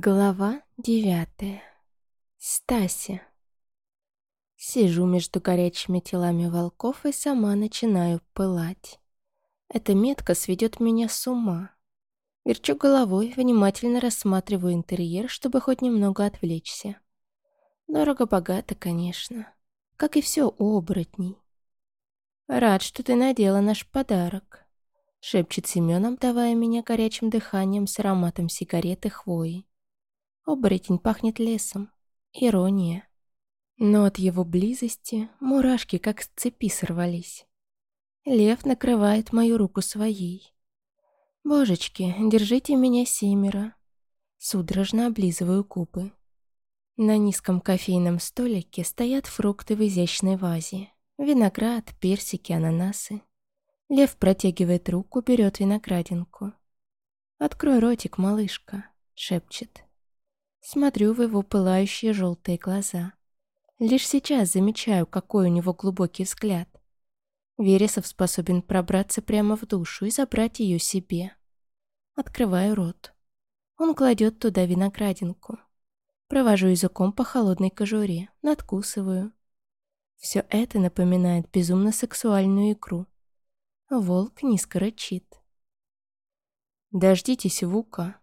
Глава девятая. Стася. Сижу между горячими телами волков и сама начинаю пылать. Эта метка сведет меня с ума. Верчу головой, внимательно рассматриваю интерьер, чтобы хоть немного отвлечься. Дорого-богато, конечно. Как и все у оборотней. «Рад, что ты надела наш подарок», — шепчет Семен, обдавая меня горячим дыханием с ароматом сигареты хвои. Оборотень пахнет лесом. Ирония. Но от его близости мурашки как с цепи сорвались. Лев накрывает мою руку своей. «Божечки, держите меня семеро». Судорожно облизываю кубы. На низком кофейном столике стоят фрукты в изящной вазе. Виноград, персики, ананасы. Лев протягивает руку, берет виноградинку. «Открой ротик, малышка», — шепчет. Смотрю в его пылающие желтые глаза. Лишь сейчас замечаю, какой у него глубокий взгляд. Вересов способен пробраться прямо в душу и забрать ее себе. Открываю рот. Он кладет туда виноградинку. Провожу языком по холодной кожуре, надкусываю. Все это напоминает безумно сексуальную игру. Волк низко рычит. «Дождитесь Вука»,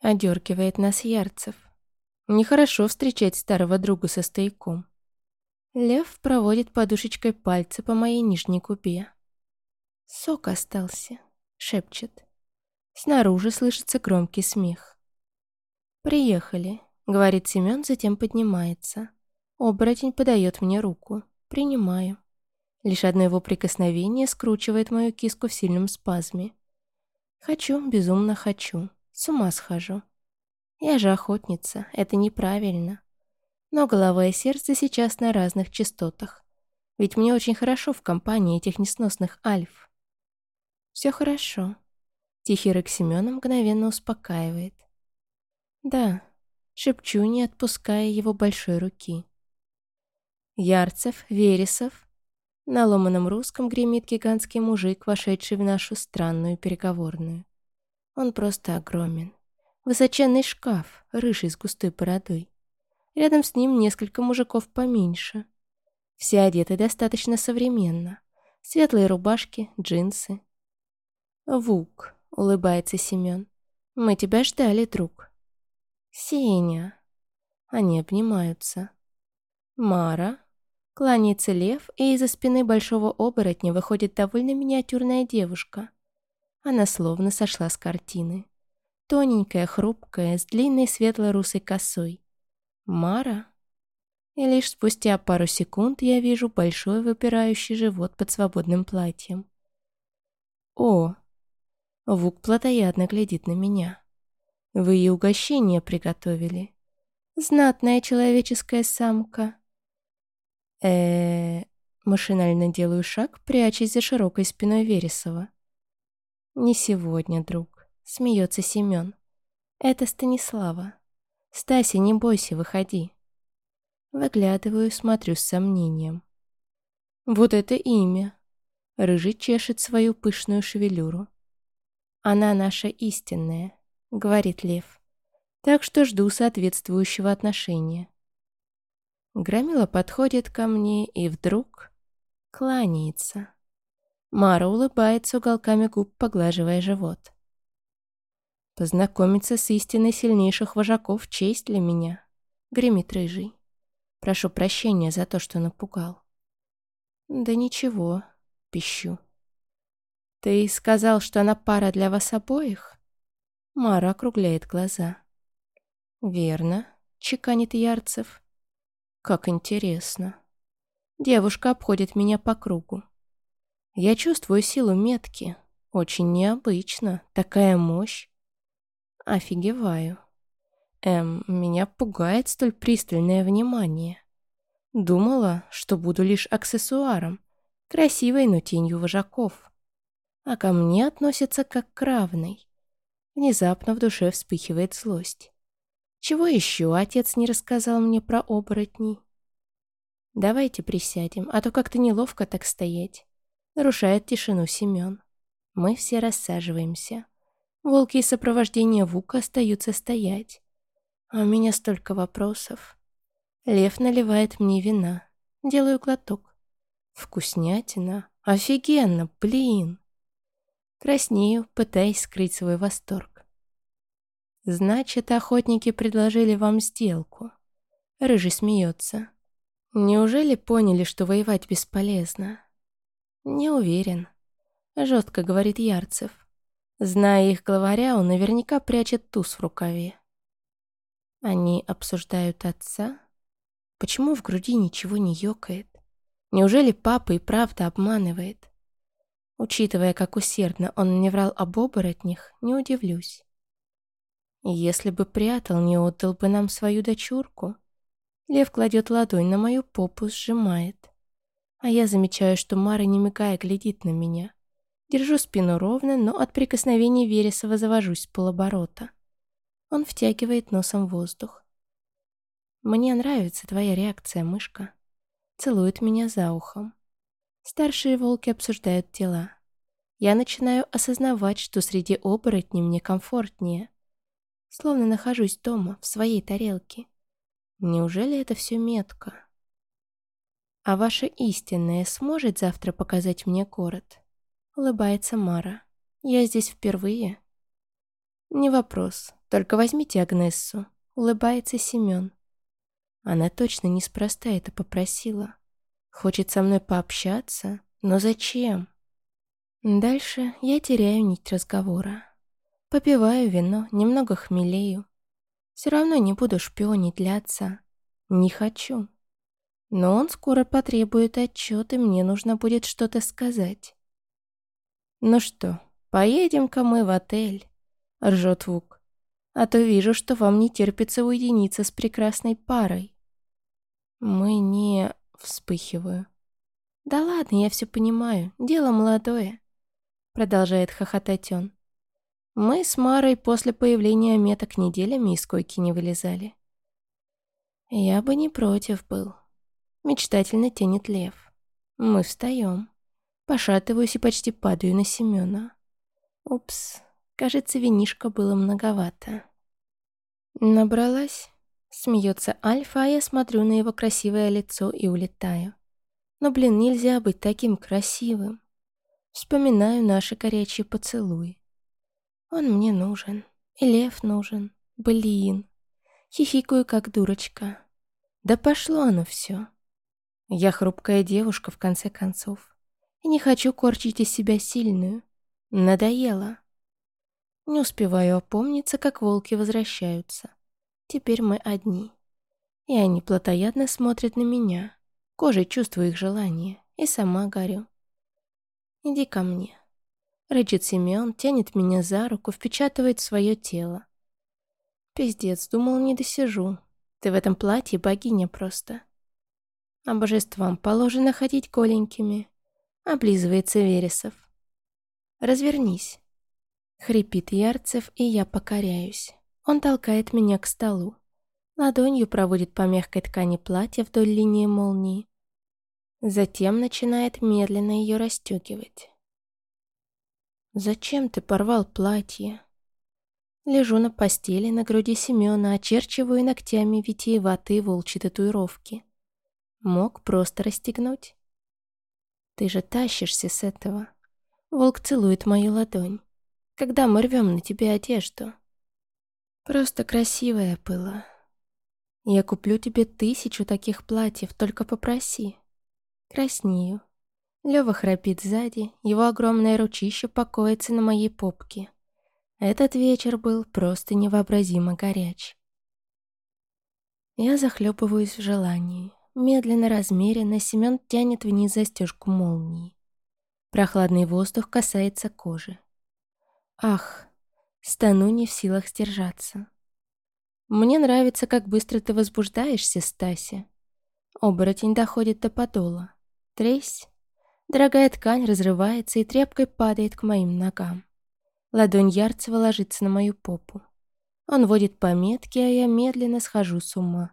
Одергивает нас Ярцев. Нехорошо встречать старого друга со стояком. Лев проводит подушечкой пальцы по моей нижней губе. «Сок остался», — шепчет. Снаружи слышится громкий смех. «Приехали», — говорит Семен, затем поднимается. Оборотень подает мне руку. Принимаю. Лишь одно его прикосновение скручивает мою киску в сильном спазме. Хочу, безумно хочу. С ума схожу. Я же охотница, это неправильно. Но голова и сердце сейчас на разных частотах. Ведь мне очень хорошо в компании этих несносных альф. Все хорошо. Тихий рык Семена мгновенно успокаивает. Да, шепчу, не отпуская его большой руки. Ярцев, Вересов. На ломаном русском гремит гигантский мужик, вошедший в нашу странную переговорную. Он просто огромен. Высоченный шкаф, рыжий с густой бородой. Рядом с ним несколько мужиков поменьше. Все одеты достаточно современно. Светлые рубашки, джинсы. «Вук», — улыбается Семен. «Мы тебя ждали, друг». «Сеня». Они обнимаются. «Мара». Кланяется лев, и из-за спины большого оборотня выходит довольно миниатюрная девушка — она словно сошла с картины. Тоненькая, хрупкая, с длинной светло-русой косой. Мара? И лишь спустя пару секунд я вижу большой выпирающий живот под свободным платьем. О! Вук плотоядно глядит на меня. Вы и угощение приготовили. Знатная человеческая самка. -э Машинально делаю шаг, прячась за широкой спиной Вересова. «Не сегодня, друг», — смеется Семен. «Это Станислава. Стася, не бойся, выходи». Выглядываю, смотрю с сомнением. «Вот это имя!» Рыжий чешет свою пышную шевелюру. «Она наша истинная», — говорит Лев. «Так что жду соответствующего отношения». Громила подходит ко мне и вдруг кланяется. Мара улыбается уголками губ, поглаживая живот. «Познакомиться с истиной сильнейших вожаков — честь для меня», — гремит рыжий. «Прошу прощения за то, что напугал». «Да ничего», — пищу. «Ты сказал, что она пара для вас обоих?» Мара округляет глаза. «Верно», — чеканит Ярцев. «Как интересно». Девушка обходит меня по кругу. Я чувствую силу метки. Очень необычно. Такая мощь. Офигеваю. Эм, меня пугает столь пристальное внимание. Думала, что буду лишь аксессуаром, красивой, но тенью вожаков. А ко мне относятся как к равной. Внезапно в душе вспыхивает злость. Чего еще отец не рассказал мне про оборотней? Давайте присядем, а то как-то неловко так стоять. Нарушает тишину Семен. Мы все рассаживаемся. Волки из сопровождения Вука остаются стоять. А у меня столько вопросов. Лев наливает мне вина. Делаю глоток. Вкуснятина. Офигенно, блин. Краснею, пытаясь скрыть свой восторг. Значит, охотники предложили вам сделку. Рыжий смеется. Неужели поняли, что воевать бесполезно? Не уверен. Жестко говорит Ярцев. Зная их главаря, он наверняка прячет туз в рукаве. Они обсуждают отца? Почему в груди ничего не ёкает? Неужели папа и правда обманывает? Учитывая, как усердно он мне врал об оборотнях, не удивлюсь. Если бы прятал, не отдал бы нам свою дочурку. Лев кладет ладонь на мою попу, сжимает. А я замечаю, что Мара, не мигая, глядит на меня. Держу спину ровно, но от прикосновений Вересова завожусь с полоборота. Он втягивает носом воздух. «Мне нравится твоя реакция, мышка». Целует меня за ухом. Старшие волки обсуждают дела. Я начинаю осознавать, что среди оборотней мне комфортнее. Словно нахожусь дома, в своей тарелке. Неужели это все метко? А ваша истинная сможет завтра показать мне город? Улыбается Мара. Я здесь впервые. Не вопрос, только возьмите Агнессу. Улыбается Семен. Она точно неспроста это попросила. Хочет со мной пообщаться, но зачем? Дальше я теряю нить разговора. Попиваю вино, немного хмелею. Все равно не буду шпионить для отца. Не хочу. Но он скоро потребует отчет, и мне нужно будет что-то сказать. «Ну что, поедем-ка мы в отель?» — ржет Вук. «А то вижу, что вам не терпится уединиться с прекрасной парой». «Мы не...» — вспыхиваю. «Да ладно, я все понимаю, дело молодое», — продолжает хохотать он. Мы с Марой после появления меток неделями из койки не вылезали. Я бы не против был. Мечтательно тянет лев. Мы встаем. Пошатываюсь и почти падаю на Семена. Упс, кажется, винишка было многовато. Набралась? Смеется Альфа, а я смотрю на его красивое лицо и улетаю. Но, блин, нельзя быть таким красивым. Вспоминаю наши горячие поцелуи. Он мне нужен. И лев нужен. Блин. Хихикаю, как дурочка. Да пошло оно все. Я хрупкая девушка, в конце концов. И не хочу корчить из себя сильную. Надоело. Не успеваю опомниться, как волки возвращаются. Теперь мы одни. И они плотоядно смотрят на меня. Кожей чувствую их желание. И сама горю. Иди ко мне. Рычит Семен, тянет меня за руку, впечатывает в свое тело. Пиздец, думал, не досижу. Ты в этом платье богиня просто. А божествам положено ходить голенькими. Облизывается Вересов. Развернись. Хрипит Ярцев, и я покоряюсь. Он толкает меня к столу. Ладонью проводит по мягкой ткани платья вдоль линии молнии. Затем начинает медленно ее расстегивать. «Зачем ты порвал платье?» Лежу на постели на груди Семена, очерчиваю ногтями витиеватые волчьи татуировки. Мог просто расстегнуть. «Ты же тащишься с этого». Волк целует мою ладонь. «Когда мы рвем на тебе одежду?» «Просто красивая была. Я куплю тебе тысячу таких платьев, только попроси». Краснею. Лёва храпит сзади, его огромное ручище покоится на моей попке. Этот вечер был просто невообразимо горяч. Я захлебываюсь в желании. Медленно, размеренно Семен тянет вниз застежку молнии. Прохладный воздух касается кожи. Ах, стану не в силах сдержаться. Мне нравится, как быстро ты возбуждаешься, Стася. Оборотень доходит до подола. Тресь, Дорогая ткань разрывается и тряпкой падает к моим ногам. Ладонь Ярцева ложится на мою попу. Он водит по метке, а я медленно схожу с ума.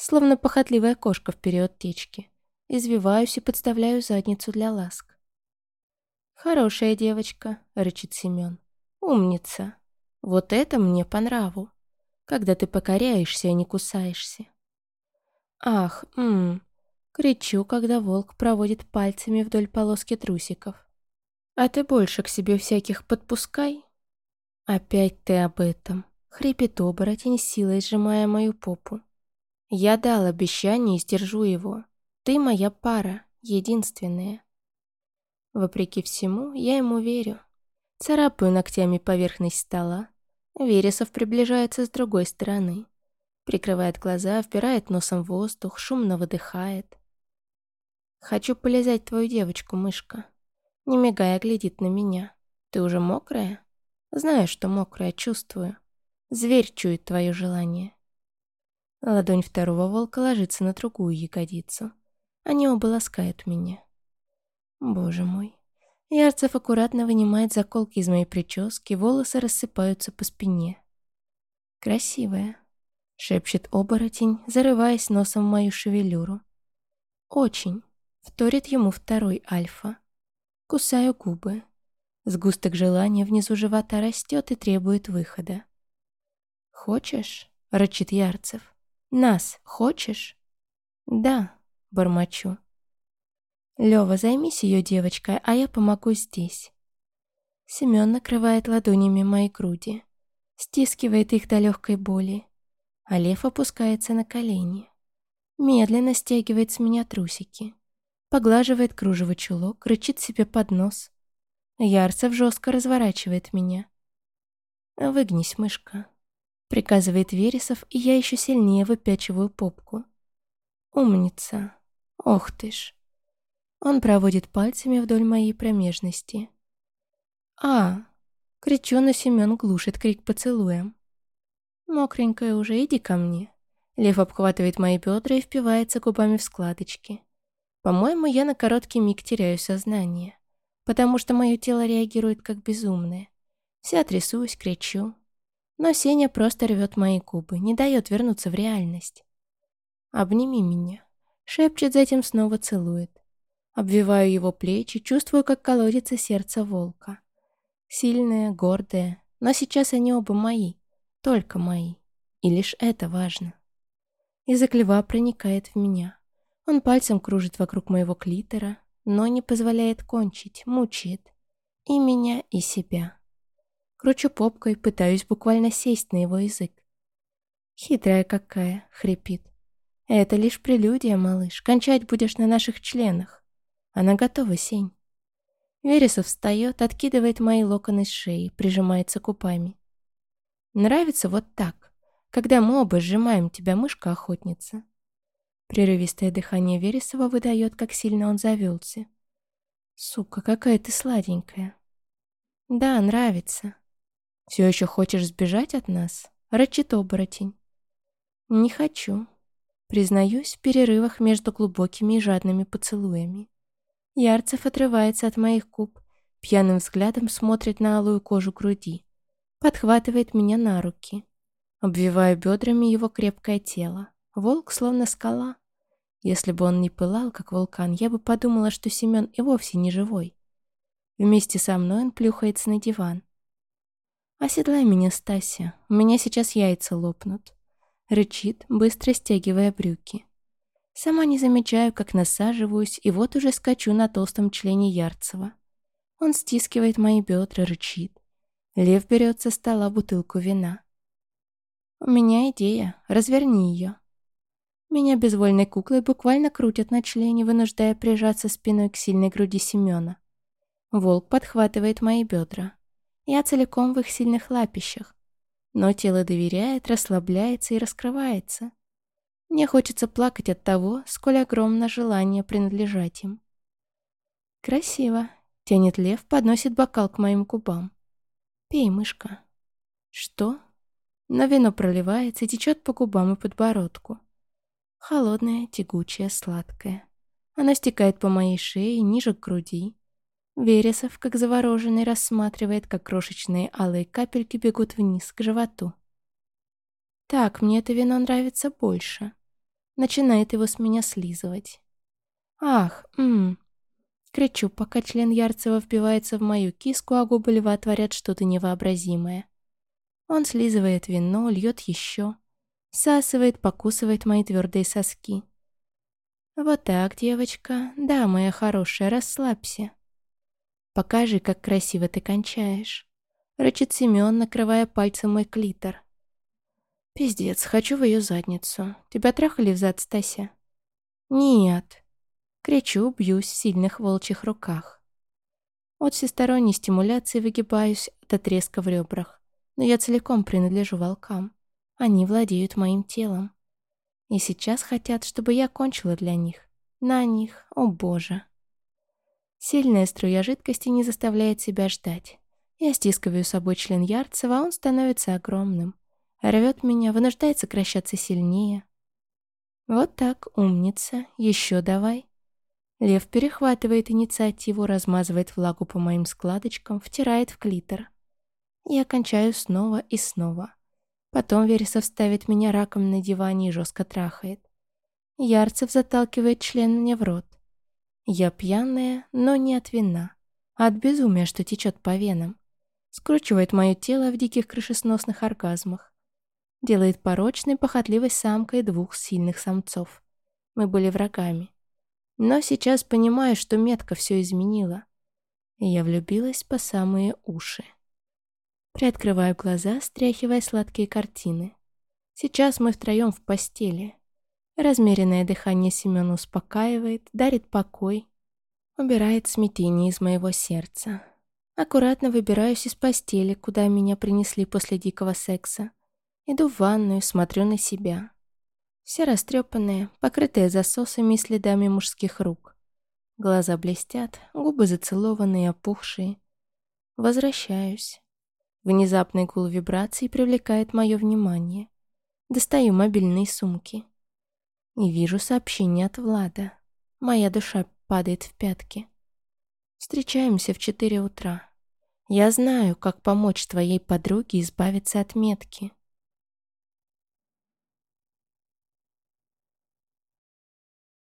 Словно похотливая кошка в период течки. Извиваюсь и подставляю задницу для ласк. «Хорошая девочка», — рычит Семен. «Умница. Вот это мне по нраву. когда ты покоряешься, а не кусаешься. Ах, ммм, кричу, когда волк проводит пальцами вдоль полоски трусиков. А ты больше к себе всяких подпускай. Опять ты об этом. Хрипит оборотень, силой сжимая мою попу. Я дал обещание и сдержу его. Ты моя пара, единственная. Вопреки всему, я ему верю. Царапаю ногтями поверхность стола. Вересов приближается с другой стороны. Прикрывает глаза, вбирает носом воздух, шумно выдыхает. «Хочу полезать твою девочку, мышка». Не мигая, глядит на меня. «Ты уже мокрая?» «Знаю, что мокрая, чувствую. Зверь чует твое желание». Ладонь второго волка ложится на другую ягодицу. Они оба ласкают меня. Боже мой. Ярцев аккуратно вынимает заколки из моей прически, волосы рассыпаются по спине. «Красивая», — шепчет оборотень, зарываясь носом в мою шевелюру. «Очень», — вторит ему второй альфа. Кусаю губы. Сгусток желания внизу живота растет и требует выхода. «Хочешь?» — рычит Ярцев. «Нас хочешь?» «Да», — бормочу. Лёва, займись ее девочкой, а я помогу здесь. Семён накрывает ладонями мои груди, стискивает их до легкой боли, а Лев опускается на колени. Медленно стягивает с меня трусики, поглаживает кружево чулок, рычит себе под нос. Ярцев жестко разворачивает меня. «Выгнись, мышка», — приказывает Вересов, и я еще сильнее выпячиваю попку. «Умница! Ох ты ж!» Он проводит пальцами вдоль моей промежности. «А!» — кричу, но Семен глушит крик поцелуем. «Мокренькая уже, иди ко мне». Лев обхватывает мои бедра и впивается губами в складочки. По-моему, я на короткий миг теряю сознание, потому что мое тело реагирует как безумное. Вся трясусь, кричу. Но Сеня просто рвет мои губы, не дает вернуться в реальность. «Обними меня», — шепчет, затем снова целует. Обвиваю его плечи, чувствую, как колодится сердце волка. Сильное, гордое, но сейчас они оба мои, только мои. И лишь это важно. Язык льва проникает в меня. Он пальцем кружит вокруг моего клитора, но не позволяет кончить, мучает. И меня, и себя. Кручу попкой, пытаюсь буквально сесть на его язык. «Хитрая какая!» — хрипит. «Это лишь прелюдия, малыш. Кончать будешь на наших членах. Она готова, Сень. Вересов встает, откидывает мои локоны с шеи, прижимается купами. Нравится вот так, когда мы оба сжимаем тебя, мышка-охотница. Прерывистое дыхание Вересова выдает, как сильно он завелся. Сука, какая ты сладенькая. Да, нравится. Все еще хочешь сбежать от нас? Рычит оборотень. Не хочу. Признаюсь в перерывах между глубокими и жадными поцелуями. Ярцев отрывается от моих губ, пьяным взглядом смотрит на алую кожу груди, подхватывает меня на руки. Обвиваю бедрами его крепкое тело. Волк словно скала. Если бы он не пылал, как вулкан, я бы подумала, что Семен и вовсе не живой. Вместе со мной он плюхается на диван. «Оседлай меня, Стася, у меня сейчас яйца лопнут», — рычит, быстро стягивая брюки. Сама не замечаю, как насаживаюсь, и вот уже скачу на толстом члене Ярцева. Он стискивает мои бедра, рычит. Лев берет со стола бутылку вина. «У меня идея. Разверни ее». Меня безвольной куклой буквально крутят на члене, вынуждая прижаться спиной к сильной груди Семена. Волк подхватывает мои бедра. Я целиком в их сильных лапищах. Но тело доверяет, расслабляется и раскрывается. Мне хочется плакать от того, сколь огромно желание принадлежать им. «Красиво», — тянет лев, подносит бокал к моим губам. «Пей, мышка». «Что?» Но вино проливается и течет по губам и подбородку. Холодное, тягучее, сладкое. Оно стекает по моей шее, ниже к груди. Вересов, как завороженный, рассматривает, как крошечные алые капельки бегут вниз, к животу. Так, мне это вино нравится больше начинает его с меня слизывать. «Ах, ммм!» Кричу, пока член Ярцева вбивается в мою киску, а губы льва творят что-то невообразимое. Он слизывает вино, льет еще, всасывает, покусывает мои твердые соски. «Вот так, девочка. Да, моя хорошая, расслабься. Покажи, как красиво ты кончаешь». Рычит Семен, накрывая пальцем мой клитор. «Пиздец, хочу в ее задницу. Тебя трахали взад, Стася?» «Нет». Кричу, бьюсь в сильных волчьих руках. От всесторонней стимуляции выгибаюсь до треска в ребрах но я целиком принадлежу волкам. Они владеют моим телом. И сейчас хотят, чтобы я кончила для них. На них, о боже. Сильная струя жидкости не заставляет себя ждать. Я стискиваю собой член Ярцева, а он становится огромным. Рвет меня, вынуждает сокращаться сильнее. Вот так, умница, еще давай. Лев перехватывает инициативу, размазывает влагу по моим складочкам, втирает в клитор. Я кончаю снова и снова. Потом Вересов ставит меня раком на диване и жестко трахает. Ярцев заталкивает член мне в рот. Я пьяная, но не от вина, а от безумия, что течет по венам. Скручивает мое тело в диких крышесносных оргазмах. Делает порочной, похотливой самкой двух сильных самцов. Мы были врагами. Но сейчас понимаю, что метка все изменила. И я влюбилась по самые уши. Приоткрываю глаза, стряхивая сладкие картины. Сейчас мы втроем в постели. Размеренное дыхание Семена успокаивает, дарит покой, убирает смятение из моего сердца. Аккуратно выбираюсь из постели, куда меня принесли после дикого секса. Иду в ванную, смотрю на себя. Все растрепанные, покрытые засосами и следами мужских рук. Глаза блестят, губы зацелованные, опухшие. Возвращаюсь. Внезапный гул вибраций привлекает мое внимание. Достаю мобильные сумки. И вижу сообщение от Влада. Моя душа падает в пятки. Встречаемся в четыре утра. Я знаю, как помочь твоей подруге избавиться от метки.